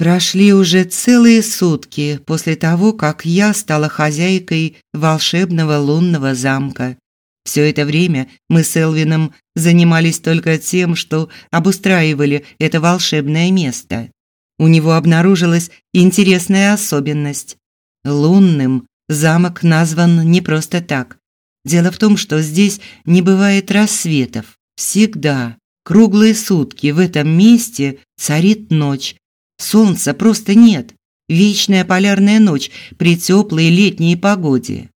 Прошли уже целые сутки после того, как я стала хозяйкой волшебного лунного замка. Все это время мы с Элвином занимались только тем, что обустраивали это волшебное место. У него обнаружилась интересная особенность. Лунным замок назван не просто так. Дело в том, что здесь не бывает рассветов. Всегда, круглые сутки в этом месте царит ночь, Солнца просто нет. Вечная полярная ночь при теплой летней погоде.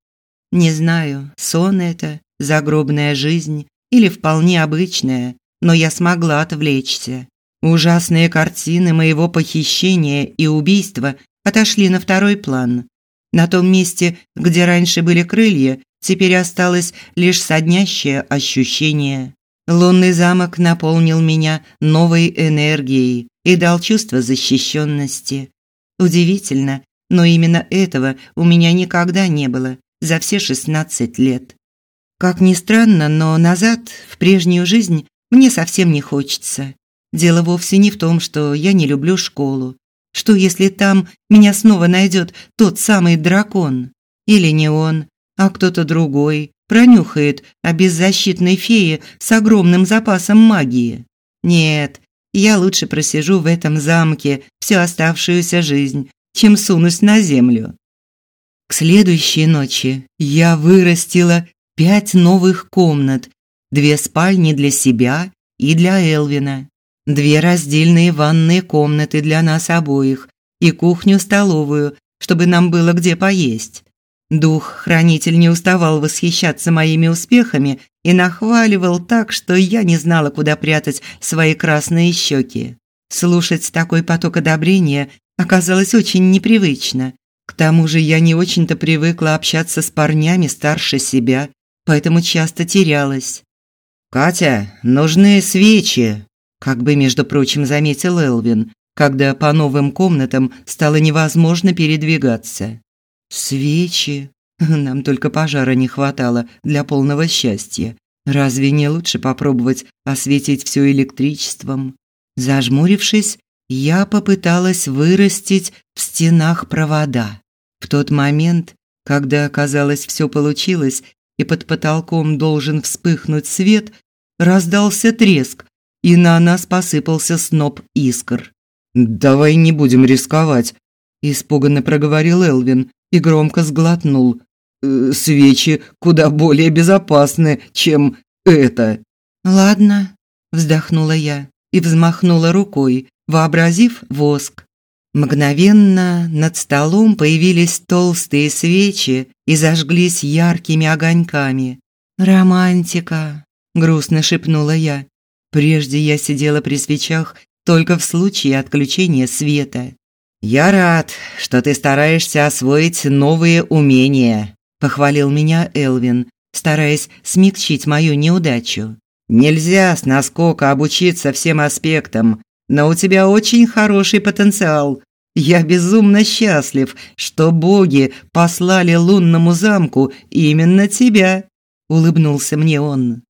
Не знаю, сон это, загробная жизнь или вполне обычная, но я смогла отвлечься. Ужасные картины моего похищения и убийства отошли на второй план. На том месте, где раньше были крылья, теперь осталось лишь соднящее ощущение. Лунный замок наполнил меня новой энергией, и дал чувство защищенности. Удивительно, но именно этого у меня никогда не было за все 16 лет. Как ни странно, но назад, в прежнюю жизнь, мне совсем не хочется. Дело вовсе не в том, что я не люблю школу. Что если там меня снова найдет тот самый дракон? Или не он, а кто-то другой пронюхает о беззащитной фее с огромным запасом магии? Нет, я лучше просижу в этом замке всю оставшуюся жизнь, чем сунусь на землю. К следующей ночи я вырастила пять новых комнат, две спальни для себя и для Элвина, две раздельные ванные комнаты для нас обоих и кухню-столовую, чтобы нам было где поесть. Дух-хранитель не уставал восхищаться моими успехами и нахваливал так, что я не знала, куда прятать свои красные щеки. Слушать такой поток одобрения оказалось очень непривычно. К тому же я не очень-то привыкла общаться с парнями старше себя, поэтому часто терялась. «Катя, нужны свечи», – как бы, между прочим, заметил Элвин, когда по новым комнатам стало невозможно передвигаться. Свечи. Нам только пожара не хватало для полного счастья. Разве не лучше попробовать осветить все электричеством? Зажмурившись, я попыталась вырастить в стенах провода. В тот момент, когда, казалось, все получилось, и под потолком должен вспыхнуть свет, раздался треск, и на нас посыпался сноп искр. «Давай не будем рисковать», – испуганно проговорил Элвин, и громко сглотнул. «Э, «Свечи куда более безопасны, чем это». «Ладно», – вздохнула я и взмахнула рукой, вообразив воск. Мгновенно над столом появились толстые свечи и зажглись яркими огоньками. «Романтика», – грустно шепнула я. Прежде я сидела при свечах только в случае отключения света. «Я рад, что ты стараешься освоить новые умения», – похвалил меня Элвин, стараясь смягчить мою неудачу. «Нельзя с наскока обучиться всем аспектам, но у тебя очень хороший потенциал. Я безумно счастлив, что боги послали лунному замку именно тебя», – улыбнулся мне он.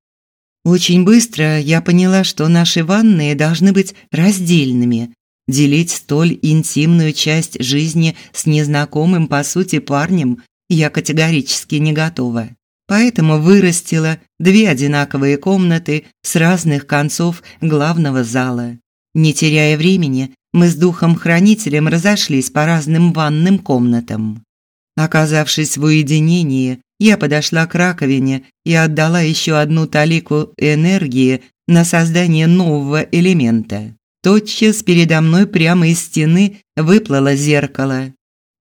Очень быстро я поняла, что наши ванные должны быть раздельными, Делить столь интимную часть жизни с незнакомым по сути парнем я категорически не готова. Поэтому вырастила две одинаковые комнаты с разных концов главного зала. Не теряя времени, мы с духом-хранителем разошлись по разным ванным комнатам. Оказавшись в уединении, я подошла к раковине и отдала еще одну талику энергии на создание нового элемента. Тотчас передо мной прямо из стены выплыло зеркало.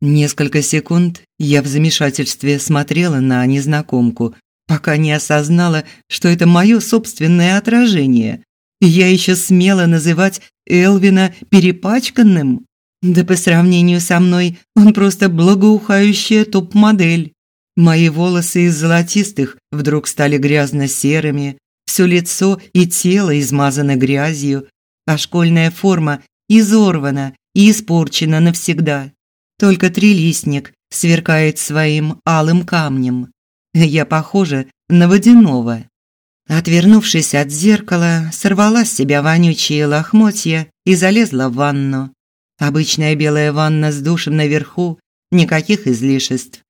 Несколько секунд я в замешательстве смотрела на незнакомку, пока не осознала, что это мое собственное отражение. Я еще смела называть Элвина перепачканным. Да по сравнению со мной он просто благоухающая топ-модель. Мои волосы из золотистых вдруг стали грязно-серыми, все лицо и тело измазано грязью, а школьная форма изорвана и испорчена навсегда. Только трилистник сверкает своим алым камнем. Я похожа на водяного. Отвернувшись от зеркала, сорвала с себя вонючие лохмотья и залезла в ванну. Обычная белая ванна с душем наверху, никаких излишеств.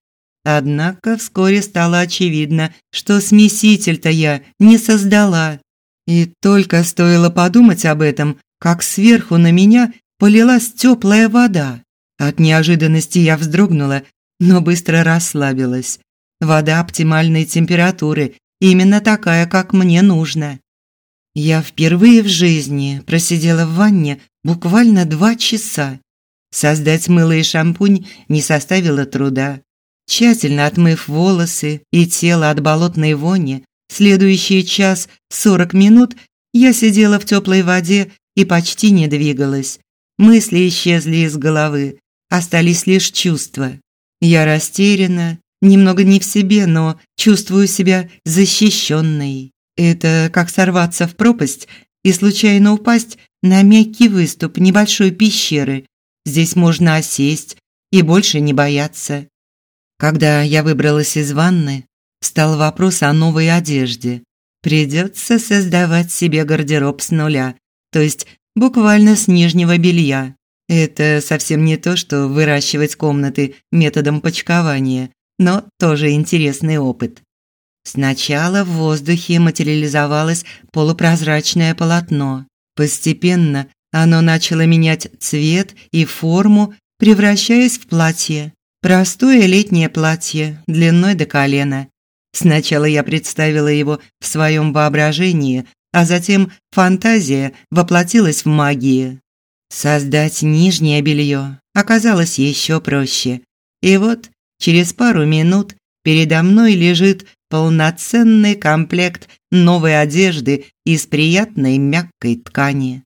Однако вскоре стало очевидно, что смеситель-то я не создала. И только стоило подумать об этом, как сверху на меня полилась теплая вода. От неожиданности я вздрогнула, но быстро расслабилась. Вода оптимальной температуры, именно такая, как мне нужно. Я впервые в жизни просидела в ванне буквально два часа. Создать мыло и шампунь не составило труда. Тщательно отмыв волосы и тело от болотной вони, следующий час сорок минут я сидела в теплой воде и почти не двигалась. Мысли исчезли из головы, остались лишь чувства. Я растеряна, немного не в себе, но чувствую себя защищенной. Это как сорваться в пропасть и случайно упасть на мягкий выступ небольшой пещеры. Здесь можно осесть и больше не бояться. Когда я выбралась из ванны, встал вопрос о новой одежде. Придется создавать себе гардероб с нуля, то есть буквально с нижнего белья. Это совсем не то, что выращивать комнаты методом почкования, но тоже интересный опыт. Сначала в воздухе материализовалось полупрозрачное полотно. Постепенно оно начало менять цвет и форму, превращаясь в платье. Простое летнее платье, длиной до колена. Сначала я представила его в своем воображении, а затем фантазия воплотилась в магии. Создать нижнее белье оказалось еще проще. И вот через пару минут передо мной лежит полноценный комплект новой одежды из приятной мягкой ткани.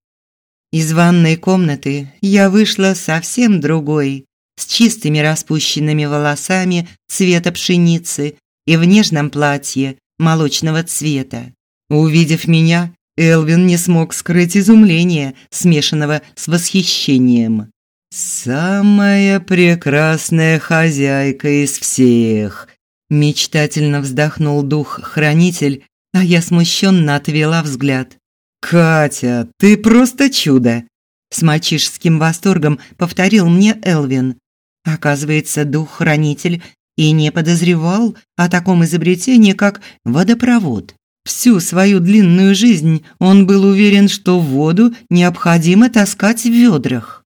Из ванной комнаты я вышла совсем другой, с чистыми распущенными волосами цвета пшеницы и в нежном платье молочного цвета. Увидев меня, Элвин не смог скрыть изумление, смешанного с восхищением. «Самая прекрасная хозяйка из всех!» Мечтательно вздохнул дух-хранитель, а я смущенно отвела взгляд. «Катя, ты просто чудо!» С мальчишеским восторгом повторил мне Элвин. Оказывается, дух-хранитель и не подозревал о таком изобретении, как водопровод. Всю свою длинную жизнь он был уверен, что воду необходимо таскать в ведрах.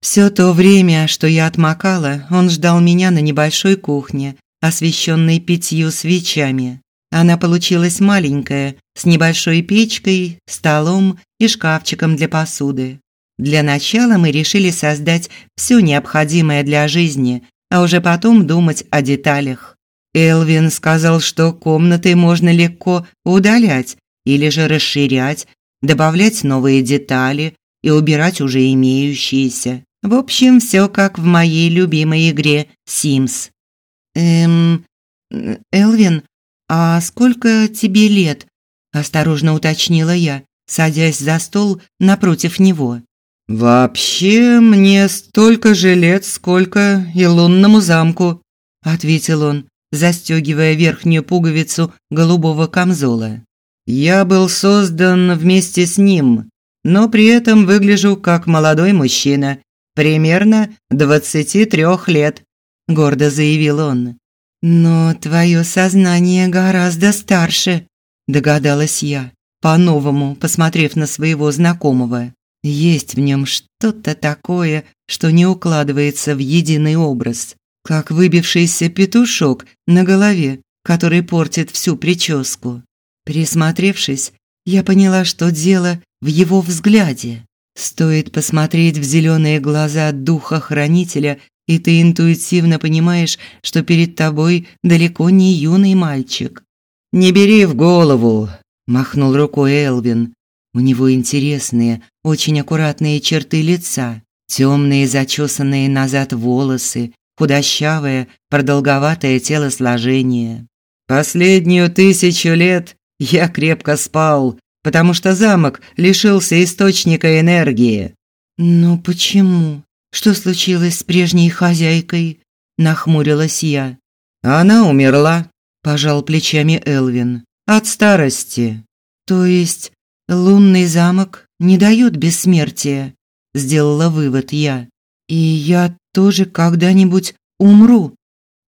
Все то время, что я отмокала, он ждал меня на небольшой кухне, освещенной пятью свечами. Она получилась маленькая, с небольшой печкой, столом и шкафчиком для посуды. Для начала мы решили создать все необходимое для жизни, а уже потом думать о деталях. Элвин сказал, что комнаты можно легко удалять или же расширять, добавлять новые детали и убирать уже имеющиеся. В общем, все как в моей любимой игре Sims. Эм, Элвин, а сколько тебе лет? осторожно уточнила я, садясь за стол напротив него. Вообще мне столько же лет, сколько и лунному замку, ответил он, застегивая верхнюю пуговицу голубого камзола. Я был создан вместе с ним, но при этом выгляжу как молодой мужчина, примерно двадцати трех лет гордо заявил он. Но твое сознание гораздо старше, догадалась я, по-новому посмотрев на своего знакомого. Есть в нем что-то такое, что не укладывается в единый образ, как выбившийся петушок на голове, который портит всю прическу. Присмотревшись, я поняла, что дело в его взгляде. Стоит посмотреть в зеленые глаза духа-хранителя и ты интуитивно понимаешь, что перед тобой далеко не юный мальчик. «Не бери в голову», – махнул рукой Элвин. У него интересные, очень аккуратные черты лица, темные зачесанные назад волосы, худощавое, продолговатое телосложение. Последнюю тысячу лет я крепко спал, потому что замок лишился источника энергии. Но почему? Что случилось с прежней хозяйкой? Нахмурилась я. Она умерла, пожал плечами Элвин. От старости. То есть лунный замок не дает бессмертия? сделала вывод я. И я тоже когда-нибудь умру.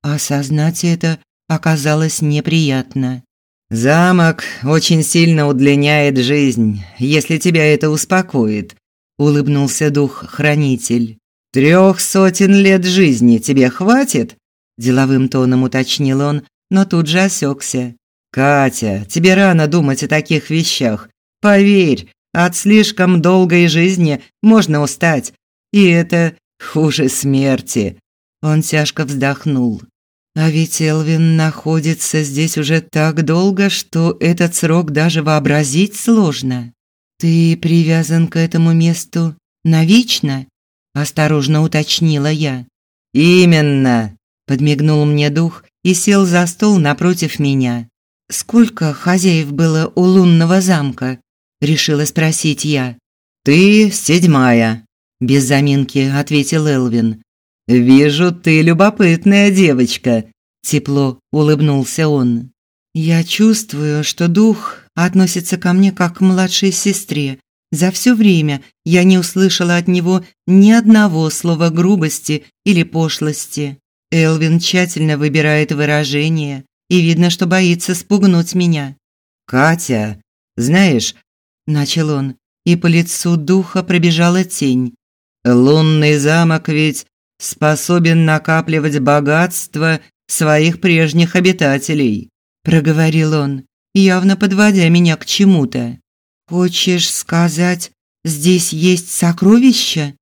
Осознать это оказалось неприятно. Замок очень сильно удлиняет жизнь, если тебя это успокоит, улыбнулся дух-хранитель. Трех сотен лет жизни тебе хватит? деловым тоном уточнил он, но тут же осекся. Катя, тебе рано думать о таких вещах. Поверь, от слишком долгой жизни можно устать, и это хуже смерти. Он тяжко вздохнул. А ведь Элвин находится здесь уже так долго, что этот срок даже вообразить сложно. Ты привязан к этому месту навечно? осторожно уточнила я. Именно, подмигнул мне дух и сел за стол напротив меня. Сколько хозяев было у лунного замка? Решила спросить я. Ты седьмая, без заминки ответил Элвин. Вижу, ты любопытная девочка, тепло улыбнулся он. Я чувствую, что дух относится ко мне как к младшей сестре. За все время я не услышала от него ни одного слова грубости или пошлости. Элвин тщательно выбирает выражения, и видно, что боится спугнуть меня. «Катя, знаешь...» – начал он, и по лицу духа пробежала тень. «Лунный замок ведь способен накапливать богатство своих прежних обитателей», – проговорил он, явно подводя меня к чему-то. «Хочешь сказать, здесь есть сокровища?»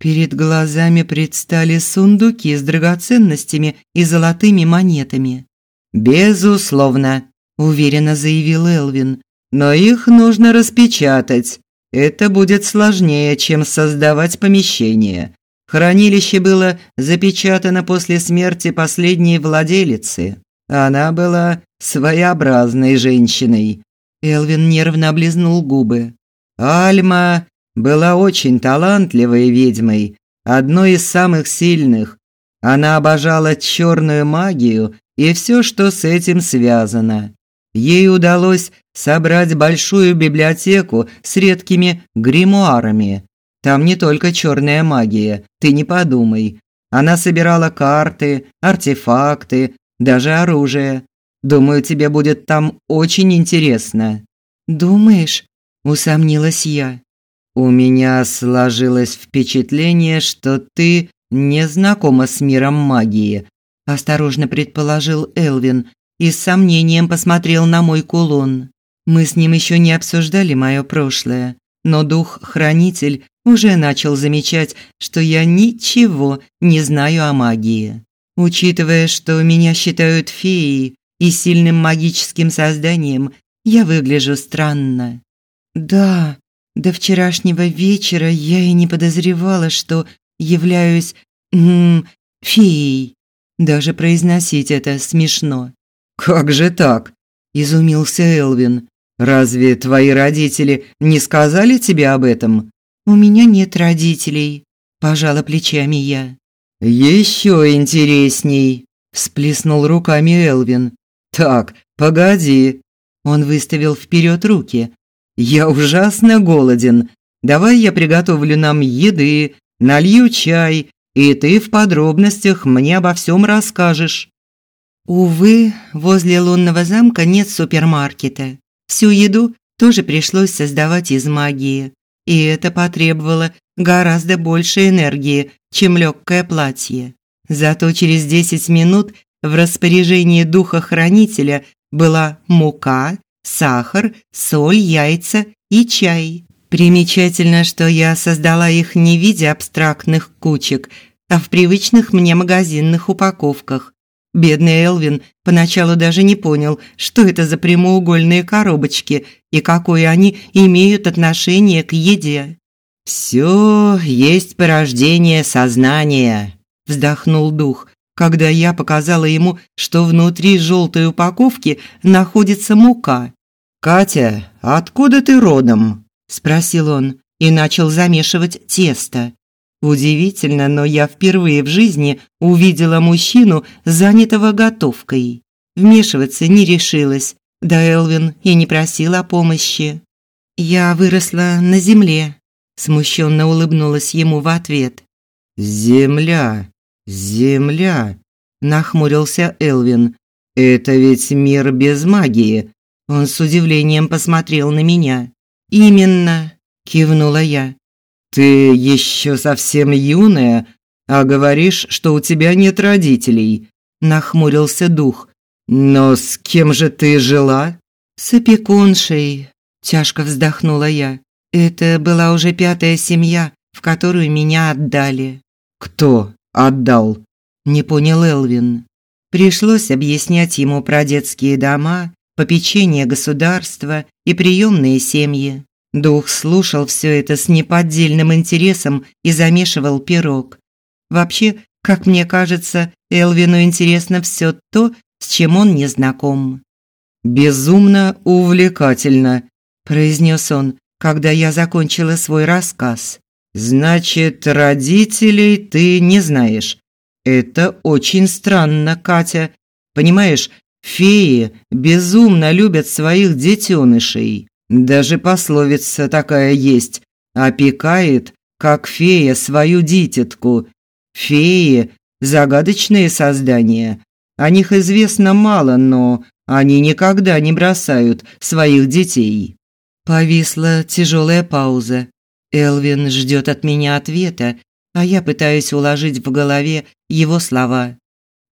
Перед глазами предстали сундуки с драгоценностями и золотыми монетами. «Безусловно», – уверенно заявил Элвин. «Но их нужно распечатать. Это будет сложнее, чем создавать помещение. Хранилище было запечатано после смерти последней владелицы. Она была своеобразной женщиной. Элвин нервно облизнул губы. Альма была очень талантливой ведьмой, одной из самых сильных. Она обожала черную магию и все, что с этим связано. Ей удалось собрать большую библиотеку с редкими гримуарами. Там не только черная магия, ты не подумай. Она собирала карты, артефакты, даже оружие. Думаю, тебе будет там очень интересно. Думаешь? усомнилась я. У меня сложилось впечатление, что ты не знакома с миром магии, осторожно предположил Элвин и с сомнением посмотрел на мой кулон. Мы с ним еще не обсуждали мое прошлое, но дух-хранитель уже начал замечать, что я ничего не знаю о магии. Учитывая, что меня считают феей, и сильным магическим созданием я выгляжу странно. Да, до вчерашнего вечера я и не подозревала, что являюсь м феей. Даже произносить это смешно. Как же так? изумился Элвин. Разве твои родители не сказали тебе об этом? У меня нет родителей, пожала плечами я. Еще интересней, всплеснул руками Элвин. Так, погоди. Он выставил вперед руки. Я ужасно голоден. Давай я приготовлю нам еды, налью чай, и ты в подробностях мне обо всем расскажешь. Увы, возле лунного замка нет супермаркета. Всю еду тоже пришлось создавать из магии, и это потребовало гораздо больше энергии, чем легкое платье. Зато через 10 минут в распоряжении духа-хранителя была мука, сахар, соль, яйца и чай. Примечательно, что я создала их не в виде абстрактных кучек, а в привычных мне магазинных упаковках. Бедный Элвин поначалу даже не понял, что это за прямоугольные коробочки и какое они имеют отношение к еде. «Все есть порождение сознания», – вздохнул дух, когда я показала ему, что внутри желтой упаковки находится мука. «Катя, откуда ты родом?» – спросил он и начал замешивать тесто. Удивительно, но я впервые в жизни увидела мужчину, занятого готовкой. Вмешиваться не решилась, да Элвин и не просил о помощи. «Я выросла на земле», – Смущенно улыбнулась ему в ответ. «Земля, земля», – нахмурился Элвин. «Это ведь мир без магии». Он с удивлением посмотрел на меня. «Именно», – кивнула я. «Ты еще совсем юная, а говоришь, что у тебя нет родителей», – нахмурился дух. «Но с кем же ты жила?» «С опекуншей», – тяжко вздохнула я. «Это была уже пятая семья, в которую меня отдали». «Кто отдал?» – не понял Элвин. Пришлось объяснять ему про детские дома, попечение государства и приемные семьи. Дух слушал все это с неподдельным интересом и замешивал пирог. Вообще, как мне кажется, Элвину интересно все то, с чем он не знаком. «Безумно увлекательно», – произнес он, когда я закончила свой рассказ. «Значит, родителей ты не знаешь. Это очень странно, Катя. Понимаешь, феи безумно любят своих детенышей. Даже пословица такая есть. Опекает, как фея, свою дитятку. Феи – загадочные создания. О них известно мало, но они никогда не бросают своих детей. Повисла тяжелая пауза. Элвин ждет от меня ответа, а я пытаюсь уложить в голове его слова.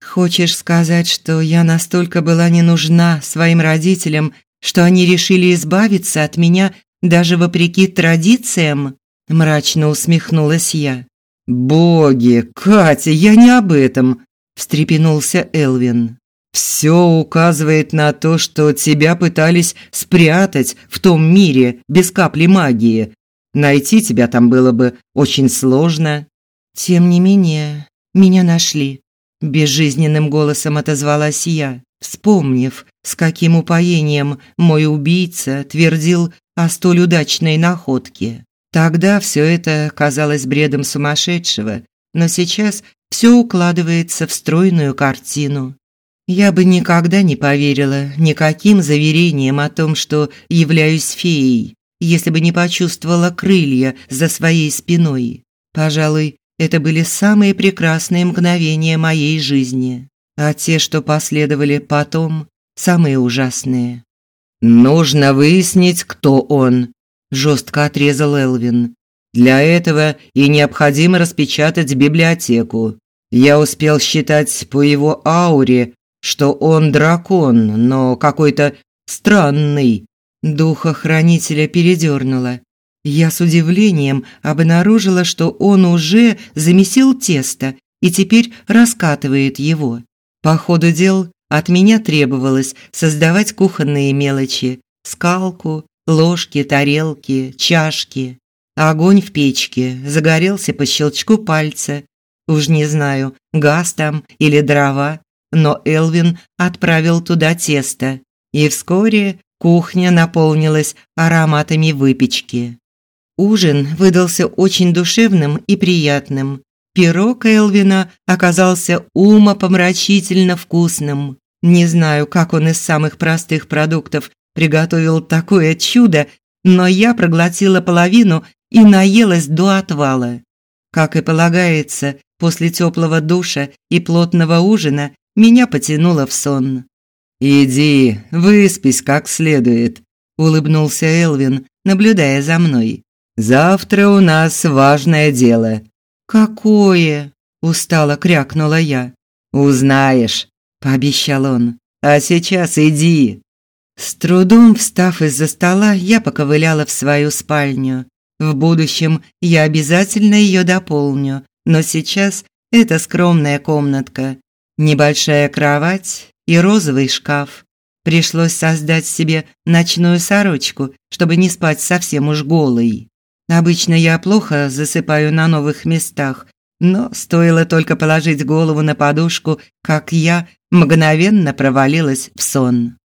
Хочешь сказать, что я настолько была не нужна своим родителям, что они решили избавиться от меня даже вопреки традициям? Мрачно усмехнулась я. Боги, Катя, я не об этом, встрепенулся Элвин. Все указывает на то, что тебя пытались спрятать в том мире без капли магии. Найти тебя там было бы очень сложно. Тем не менее, меня нашли. Безжизненным голосом отозвалась я, вспомнив, с каким упоением мой убийца твердил о столь удачной находке. Тогда все это казалось бредом сумасшедшего, но сейчас все укладывается в стройную картину. Я бы никогда не поверила никаким заверениям о том, что являюсь феей, если бы не почувствовала крылья за своей спиной. Пожалуй, это были самые прекрасные мгновения моей жизни, а те, что последовали потом, самые ужасные. Нужно выяснить, кто он, жестко отрезал Элвин. Для этого и необходимо распечатать библиотеку. Я успел считать по его ауре, что он дракон, но какой-то странный. Духа хранителя передернуло. Я с удивлением обнаружила, что он уже замесил тесто и теперь раскатывает его. По ходу дел от меня требовалось создавать кухонные мелочи: скалку, ложки, тарелки, чашки. Огонь в печке загорелся по щелчку пальца. Уж не знаю, газ там или дрова, но Элвин отправил туда тесто, и вскоре кухня наполнилась ароматами выпечки. Ужин выдался очень душевным и приятным. Пирог Элвина оказался умопомрачительно вкусным. Не знаю, как он из самых простых продуктов приготовил такое чудо, но я проглотила половину и наелась до отвала. Как и полагается, после теплого душа и плотного ужина меня потянуло в сон. «Иди, выспись как следует», – улыбнулся Элвин, наблюдая за мной. «Завтра у нас важное дело». «Какое?» – устало крякнула я. «Узнаешь», – пообещал он. «А сейчас иди». С трудом встав из-за стола, я поковыляла в свою спальню. В будущем я обязательно ее дополню, но сейчас это скромная комнатка. Небольшая кровать и розовый шкаф. Пришлось создать себе ночную сорочку, чтобы не спать совсем уж голой. Обычно я плохо засыпаю на новых местах, но стоило только положить голову на подушку, как я мгновенно провалилась в сон.